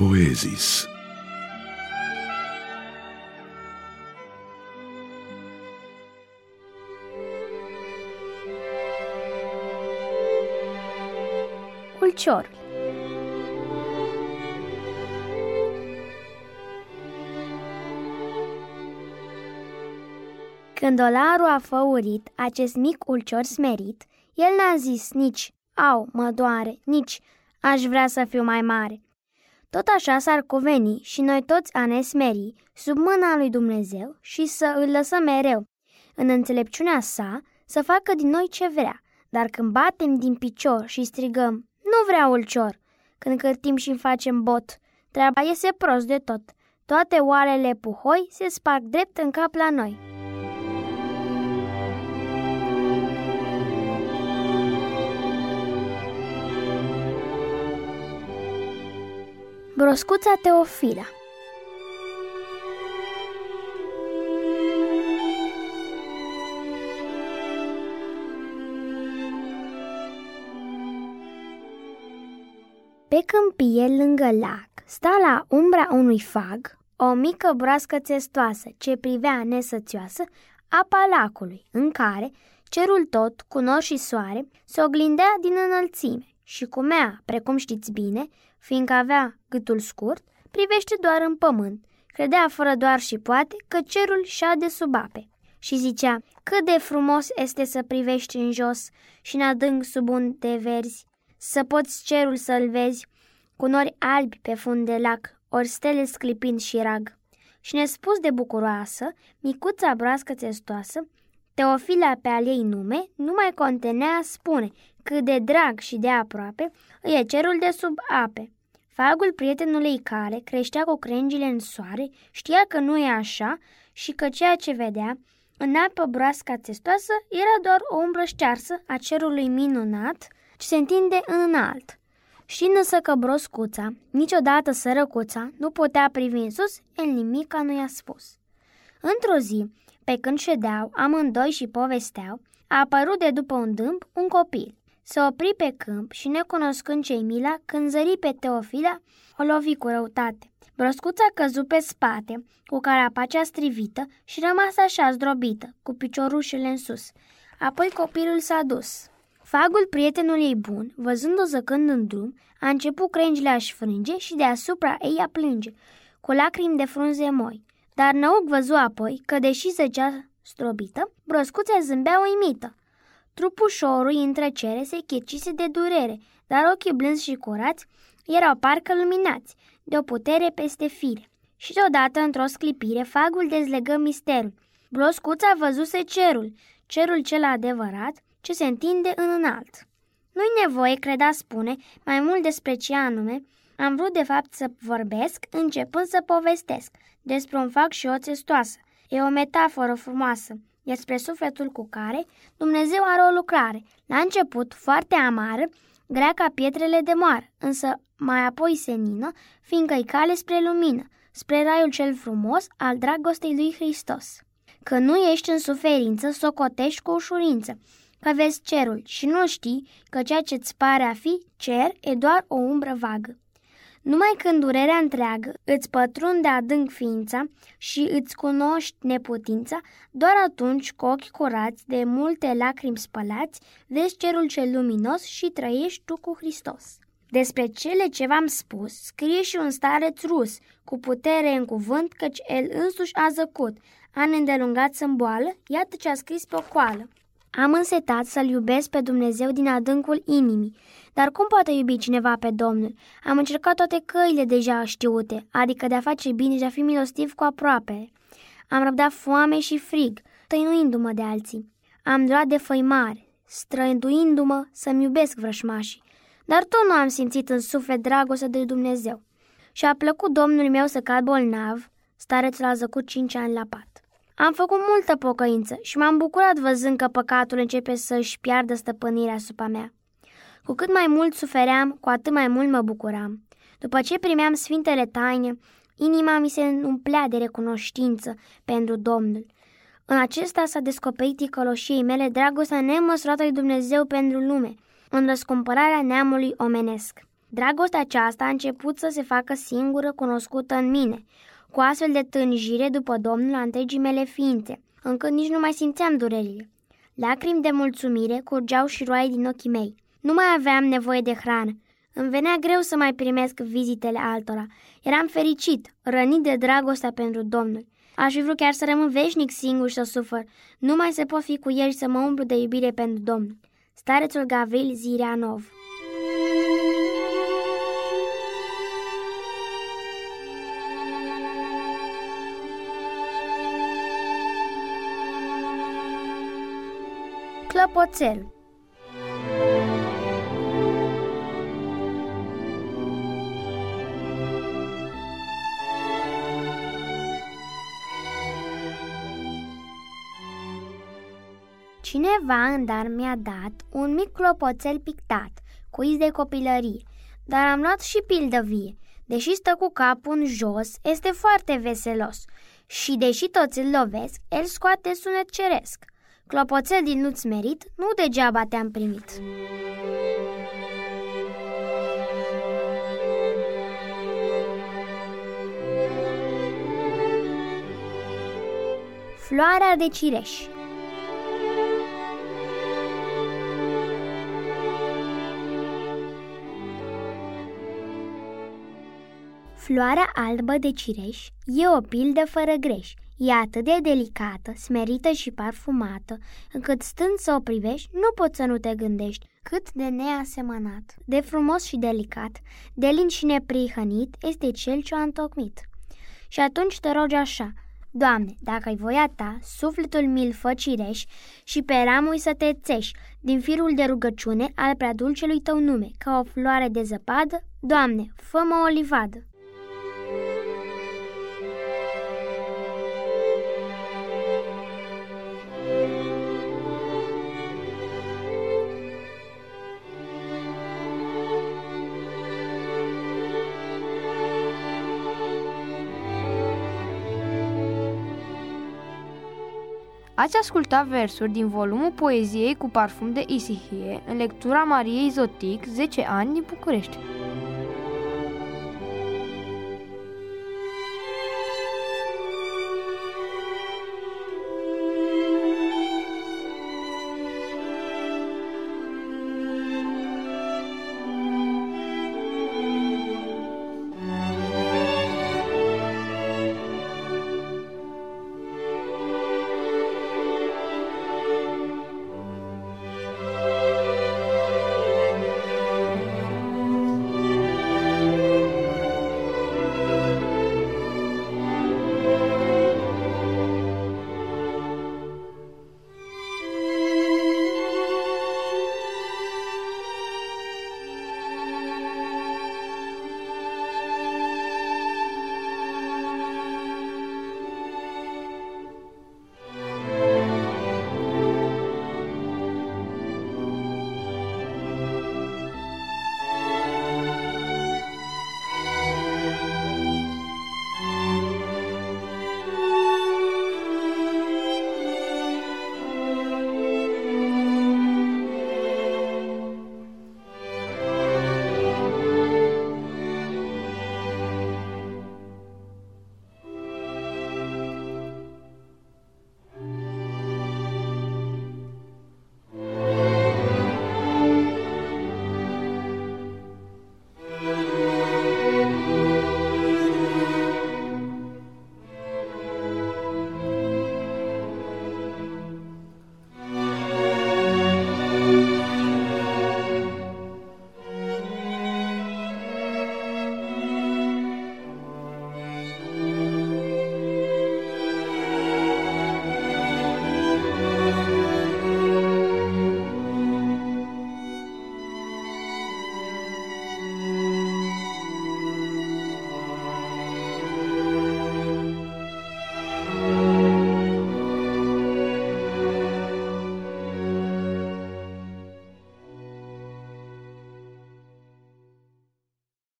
Poezis. Ulcior Când dolarul a făurit acest mic ulcior smerit, el n-a zis nici, au, mă doare, nici, aș vrea să fiu mai mare. Tot așa s-ar cuveni și noi toți a ne smeri sub mâna lui Dumnezeu și să îl lăsăm mereu, în înțelepciunea sa, să facă din noi ce vrea, dar când batem din picior și strigăm, nu vreau ulcior, când cârtim și facem bot, treaba iese prost de tot. Toate oalele puhoi se sparg drept în cap la noi. Broscuța Teofila. Pe câmpie, lângă lac, sta la umbra unui fag o mică broască țestoasă ce privea nesățioasă apa lacului, în care cerul tot, cu nor și soare, se oglindea din înălțime și cumea, precum știți bine, fiindcă avea gâtul scurt, privește doar în pământ, credea fără doar și poate că cerul șade sub ape. Și zicea cât de frumos este să privești în jos și în adânc sub un de verzi, să poți cerul să-l vezi cu nori albi pe fund de lac, ori stele sclipind și rag. Și nespus de bucuroasă, micuța broască testoasă, Teofila pe al ei nume, nu mai contenea spune cât de drag și de aproape îi e cerul de sub ape. Fagul prietenului care creștea cu crengile în soare știa că nu e așa și că ceea ce vedea în apă broasca testoasă era doar o umbră ștearsă a cerului minunat ce se întinde în înalt. Știind însă că broscuța, niciodată sărăcuța, nu putea privi în sus, el nimica nu i-a spus. Într-o zi, pe când ședeau amândoi și povesteau, a apărut de după un dâmp un copil. Se opri pe câmp și, necunoscând cei mila, când zări pe Teofila, o lovi cu răutate. Broscuța căzu pe spate, cu carapacea strivită și rămas așa zdrobită, cu piciorușele în sus. Apoi copilul s-a dus. Fagul prietenului ei bun, văzând-o zăcând în drum, a început crengile a-și frânge și deasupra ei a plânge, cu lacrimi de frunze moi. Dar Năuc văzu apoi că, deși zăcea strobită, broscuța zâmbea uimită. Trupușorul între cere se chircise de durere, dar ochii blânzi și curați erau parcă luminați, de o putere peste fire. Și deodată, într-o sclipire, fagul dezlegă misterul. Broscuța văzuse cerul, cerul cel adevărat, ce se întinde în înalt. Nu-i nevoie, creda spune, mai mult despre ce anume, am vrut de fapt să vorbesc, începând să povestesc, despre un fac și o țestoasă. E o metaforă frumoasă despre sufletul cu care Dumnezeu are o lucrare. La început, foarte amară, grea ca pietrele de moară, însă mai apoi senină, fiindcă-i cale spre lumină, spre raiul cel frumos al dragostei lui Hristos. Că nu ești în suferință, socotești cu ușurință, că vezi cerul și nu știi că ceea ce-ți pare a fi cer e doar o umbră vagă. Numai când durerea întreagă îți pătrunde adânc ființa și îți cunoști neputința, doar atunci, cu ochi curați de multe lacrimi spălați, vezi cerul cel luminos și trăiești tu cu Hristos. Despre cele ce v-am spus, scrie și un stareț rus, cu putere în cuvânt, căci el însuși a zăcut, ani îndelungați în boală, iată ce a scris pe o coală. Am însetat să-L iubesc pe Dumnezeu din adâncul inimii, dar cum poate iubi cineva pe Domnul? Am încercat toate căile deja știute, adică de a face bine și de a fi milostiv cu aproape. Am răbdat foame și frig, tăinuindu-mă de alții. Am durat de făimare, străinduindu-mă să-mi iubesc vrășmașii, dar tot nu am simțit în suflet dragoste de Dumnezeu. Și a plăcut Domnul meu să cad bolnav, starețul a zăcut cinci ani la pat. Am făcut multă pocăință și m-am bucurat văzând că păcatul începe să-și piardă stăpânirea asupra mea. Cu cât mai mult sufeream, cu atât mai mult mă bucuram. După ce primeam sfintele taine, inima mi se umplea de recunoștință pentru Domnul. În acesta s-a descoperit ticăloșiei mele dragostea nemăsurată lui Dumnezeu pentru lume, în răscumpărarea neamului omenesc. Dragostea aceasta a început să se facă singură cunoscută în mine, cu astfel de tânjire după Domnul a întregii mele ființe, încât nici nu mai simțeam durerile. Lacrimi de mulțumire curgeau și roaie din ochii mei. Nu mai aveam nevoie de hrană. Îmi venea greu să mai primesc vizitele altora. Eram fericit, rănit de dragostea pentru Domnul. Aș fi vrut chiar să rămân veșnic singur și să sufăr. Nu mai se pot fi cu el și să mă umplu de iubire pentru Domnul. Starețul Gavril Zireanov Clopoțel Cineva în dar mi-a dat un mic clopoțel pictat, cu iz de copilărie, dar am luat și pildă vie. Deși stă cu capul în jos, este foarte veselos și deși toți îl lovesc, el scoate sunet ceresc. Clopoțel din nuț merit, nu degeaba te-am primit. Floarea de cireș Floarea albă de cireș e o pildă fără greș. E atât de delicată, smerită și parfumată, încât stând să o privești, nu poți să nu te gândești cât de neasemănat, de frumos și delicat, de lin și neprihănit este cel ce a întocmit. Și atunci te rogi așa, Doamne, dacă ai voia ta, sufletul mi-l fă cireș și pe ramul să te țești, din firul de rugăciune al prea dulcelui tău nume, ca o floare de zăpadă, Doamne, fă-mă o livadă. Ați ascultat versuri din volumul Poeziei cu parfum de Isihie în lectura Mariei Zotic, 10 ani din București.